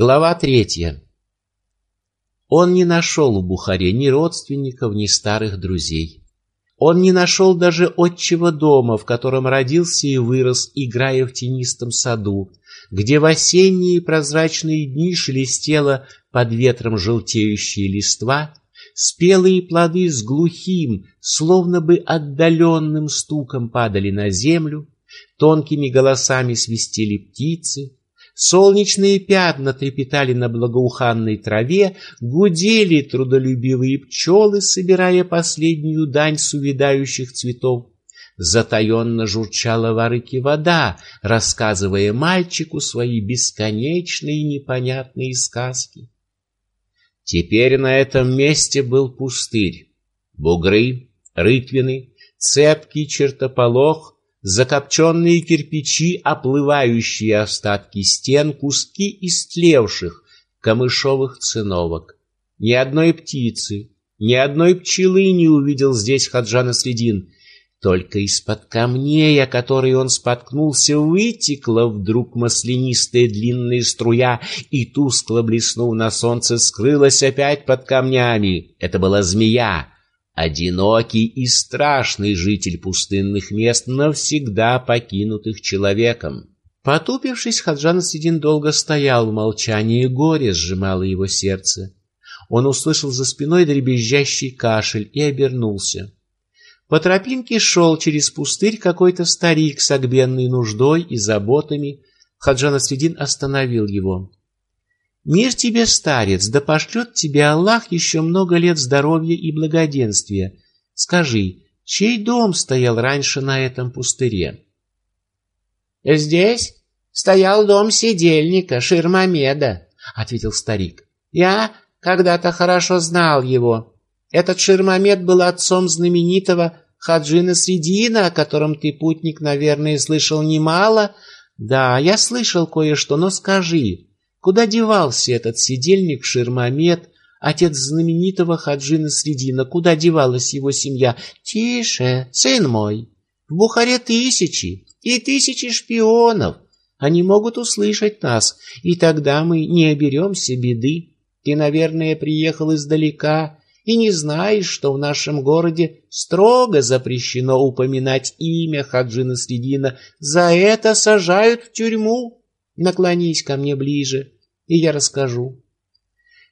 Глава третья. Он не нашел в Бухаре ни родственников, ни старых друзей. Он не нашел даже отчего дома, в котором родился и вырос, играя в тенистом саду, где в осенние прозрачные дни шелестела под ветром желтеющие листва, спелые плоды с глухим, словно бы отдаленным стуком падали на землю, тонкими голосами свистели птицы, Солнечные пятна трепетали на благоуханной траве, гудели трудолюбивые пчелы, собирая последнюю дань с увядающих цветов. Затаенно журчала в арыке вода, рассказывая мальчику свои бесконечные непонятные сказки. Теперь на этом месте был пустырь. Бугры, рытвины, цепкий чертополох — закопченные кирпичи, оплывающие остатки стен, куски истлевших камышовых циновок. Ни одной птицы, ни одной пчелы не увидел здесь Хаджана Средин. Только из-под камней, о которые он споткнулся, вытекла вдруг маслянистая длинная струя и, тускло блеснув на солнце, скрылась опять под камнями. Это была змея, одинокий и страшный житель пустынных мест, навсегда покинутых человеком. Потупившись, Хаджан Сидин долго стоял в молчании, горе сжимало его сердце. Он услышал за спиной дребезжащий кашель и обернулся. По тропинке шел через пустырь какой-то старик с огбенной нуждой и заботами. Хаджан Сидин остановил его. Мир тебе, старец, да пошлет тебе Аллах еще много лет здоровья и благоденствия. Скажи, чей дом стоял раньше на этом пустыре? Здесь стоял дом сидельника Ширмамеда, ответил старик. Я когда-то хорошо знал его. Этот Ширмамед был отцом знаменитого Хаджина Средина, о котором ты, путник, наверное, слышал немало. Да, я слышал кое-что, но скажи, Куда девался этот сидельник Ширмамед, отец знаменитого Хаджина Средина? Куда девалась его семья? Тише, сын мой. В Бухаре тысячи и тысячи шпионов. Они могут услышать нас, и тогда мы не оберемся беды. Ты, наверное, приехал издалека и не знаешь, что в нашем городе строго запрещено упоминать имя Хаджина Средина. За это сажают в тюрьму. Наклонись ко мне ближе, и я расскажу.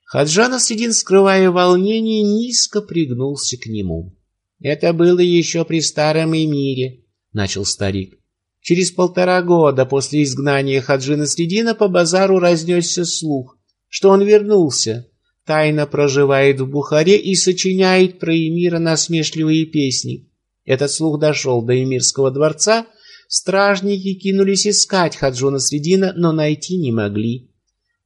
Хаджан Асидин, скрывая волнение, низко пригнулся к нему. Это было еще при старом эмире, начал старик. Через полтора года после изгнания Хаджина Средина по базару разнесся слух, что он вернулся, тайно проживает в Бухаре и сочиняет про эмира насмешливые песни. Этот слух дошел до эмирского дворца, Стражники кинулись искать Хаджуна Средина, но найти не могли.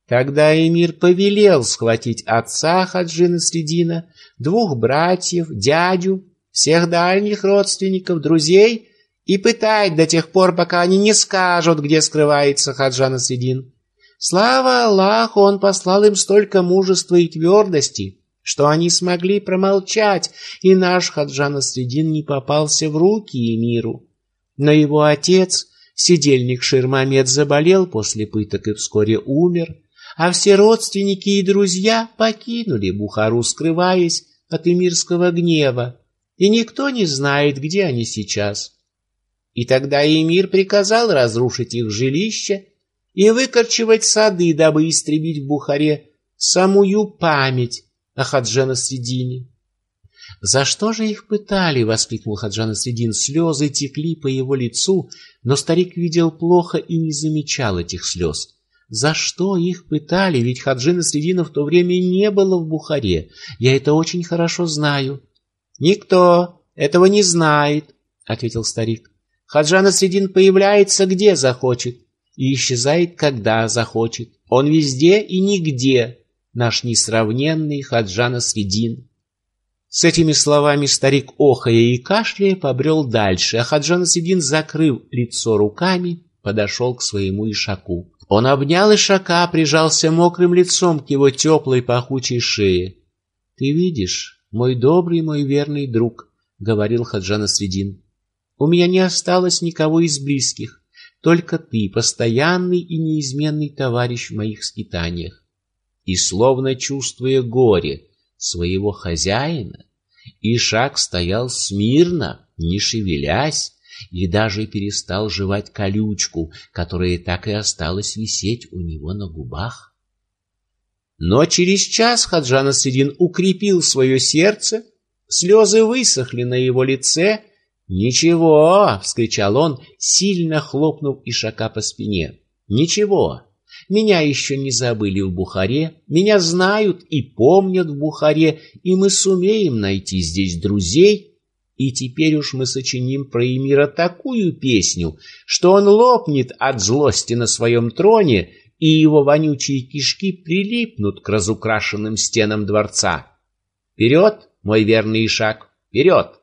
Тогда эмир повелел схватить отца Хаджина Средина, двух братьев, дядю, всех дальних родственников, друзей и пытать до тех пор, пока они не скажут, где скрывается Хаджан Средин. Слава Аллаху, он послал им столько мужества и твердости, что они смогли промолчать, и наш Хаджан Средин не попался в руки эмиру. Но его отец, сидельник Ширмамед, заболел после пыток и вскоре умер, а все родственники и друзья покинули Бухару, скрываясь от эмирского гнева, и никто не знает, где они сейчас. И тогда эмир приказал разрушить их жилище и выкорчевать сады, дабы истребить в Бухаре самую память о Хаджана Средине. «За что же их пытали?» — воскликнул Хаджан Средин. Слезы текли по его лицу, но старик видел плохо и не замечал этих слез. «За что их пытали? Ведь Хаджина Средина в то время не было в Бухаре. Я это очень хорошо знаю». «Никто этого не знает», — ответил старик. «Хаджана Средин появляется где захочет и исчезает, когда захочет. Он везде и нигде, наш несравненный Хаджана Средин». С этими словами старик, охая и кашляя, побрел дальше, а Хаджан Сидин, закрыв лицо руками, подошел к своему ишаку. Он обнял ишака, прижался мокрым лицом к его теплой пахучей шее. — Ты видишь, мой добрый, мой верный друг, — говорил Хаджан Средин, — у меня не осталось никого из близких. только ты, постоянный и неизменный товарищ в моих скитаниях. И словно чувствуя горе своего хозяина, Ишак стоял смирно, не шевелясь, и даже перестал жевать колючку, которая так и осталась висеть у него на губах. Но через час Хаджан Асидин укрепил свое сердце, слезы высохли на его лице. «Ничего!» — вскричал он, сильно хлопнув Ишака по спине. «Ничего! Меня еще не забыли в Бухаре, меня знают и помнят в Бухаре, и мы сумеем найти здесь друзей, и теперь уж мы сочиним про Эмира такую песню, что он лопнет от злости на своем троне, и его вонючие кишки прилипнут к разукрашенным стенам дворца. Вперед, мой верный Ишак, вперед!